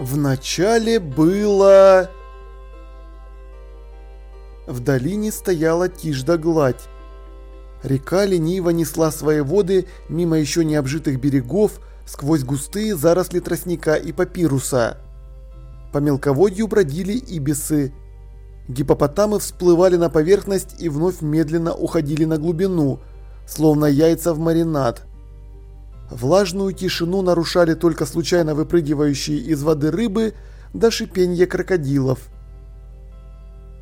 Вначале было... В долине стояла тишь да гладь. Река лениво несла свои воды мимо еще не обжитых берегов, сквозь густые заросли тростника и папируса. По мелководью бродили ибисы. Гипопотамы всплывали на поверхность и вновь медленно уходили на глубину, словно яйца в маринад. Влажную тишину нарушали только случайно выпрыгивающие из воды рыбы до шипенья крокодилов.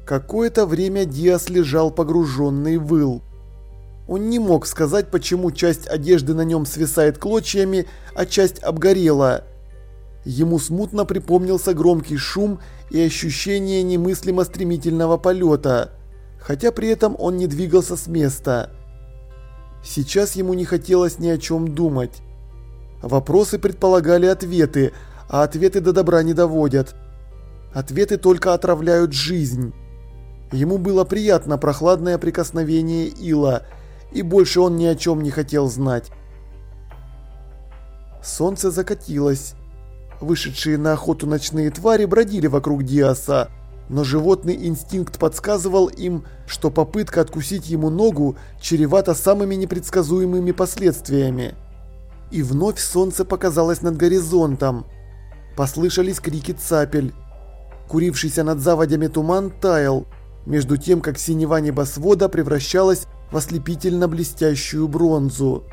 Какое-то время Диас лежал погруженный в выл. Он не мог сказать, почему часть одежды на нем свисает клочьями, а часть обгорела. Ему смутно припомнился громкий шум и ощущение немыслимо стремительного полета, хотя при этом он не двигался с места. Сейчас ему не хотелось ни о чем думать. Вопросы предполагали ответы, а ответы до добра не доводят. Ответы только отравляют жизнь. Ему было приятно прохладное прикосновение ила – и больше он ни о чем не хотел знать. Солнце закатилось. Вышедшие на охоту ночные твари бродили вокруг Диаса, но животный инстинкт подсказывал им, что попытка откусить ему ногу чревата самыми непредсказуемыми последствиями. И вновь солнце показалось над горизонтом. Послышались крики цапель. Курившийся над заводями туман таял, между тем как синева небосвода превращалась в ослепительно блестящую бронзу.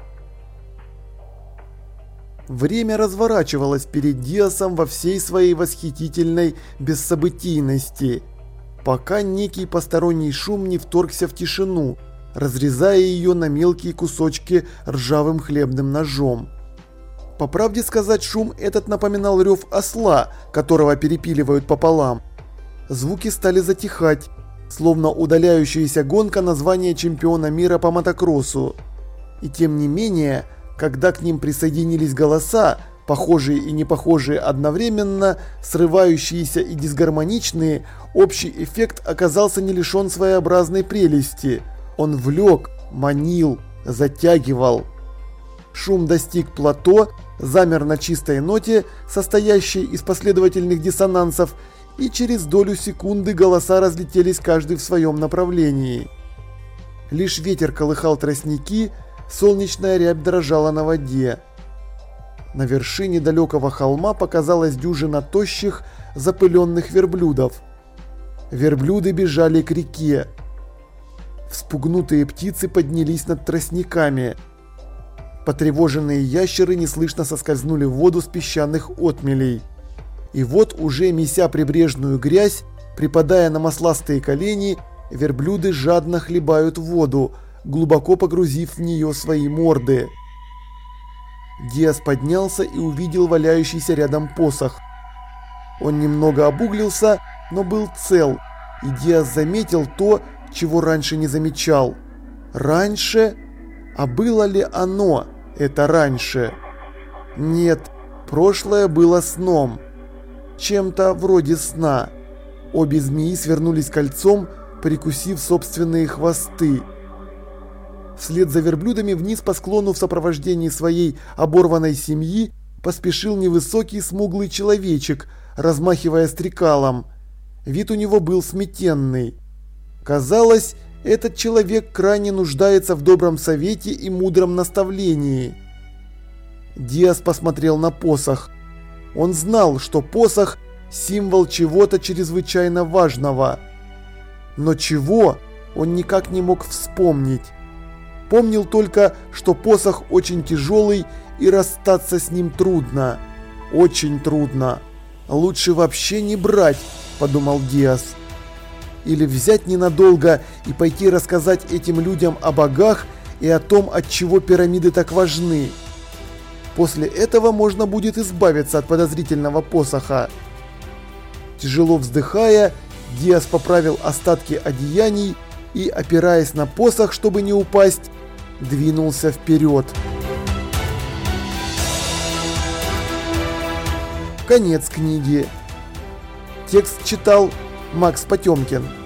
Время разворачивалось перед Диасом во всей своей восхитительной бессобытийности, пока некий посторонний шум не вторгся в тишину, разрезая ее на мелкие кусочки ржавым хлебным ножом. По правде сказать, шум этот напоминал рев осла, которого перепиливают пополам. Звуки стали затихать, словно удаляющаяся гонка названия чемпиона мира по мотокроссу. И тем не менее, когда к ним присоединились голоса, похожие и непохожие одновременно, срывающиеся и дисгармоничные, общий эффект оказался не лишен своеобразной прелести. Он влек, манил, затягивал. Шум достиг плато, замер на чистой ноте, состоящей из последовательных диссонансов, и через долю секунды голоса разлетелись каждый в своем направлении. Лишь ветер колыхал тростники, солнечная рябь дрожала на воде. На вершине далекого холма показалась дюжина тощих, запыленных верблюдов. Верблюды бежали к реке. Вспугнутые птицы поднялись над тростниками. Потревоженные ящеры неслышно соскользнули в воду с песчаных отмелей. И вот уже меся прибрежную грязь, припадая на масластые колени, верблюды жадно хлебают воду, глубоко погрузив в нее свои морды. Диас поднялся и увидел валяющийся рядом посох. Он немного обуглился, но был цел, и Диас заметил то, чего раньше не замечал. Раньше? А было ли оно, это раньше? Нет, прошлое было сном чем-то вроде сна. Обе змеи свернулись кольцом, прикусив собственные хвосты. Вслед за верблюдами вниз по склону в сопровождении своей оборванной семьи поспешил невысокий смуглый человечек, размахивая стрекалом. Вид у него был сметенный. Казалось, этот человек крайне нуждается в добром совете и мудром наставлении. Диас посмотрел на посох. Он знал, что посох – символ чего-то чрезвычайно важного. Но чего, он никак не мог вспомнить. Помнил только, что посох очень тяжелый и расстаться с ним трудно. Очень трудно. Лучше вообще не брать, подумал Диас. Или взять ненадолго и пойти рассказать этим людям о богах и о том, от чего пирамиды так важны. После этого можно будет избавиться от подозрительного посоха. Тяжело вздыхая, Диас поправил остатки одеяний и, опираясь на посох, чтобы не упасть, двинулся вперед. Конец книги. Текст читал Макс Потемкин.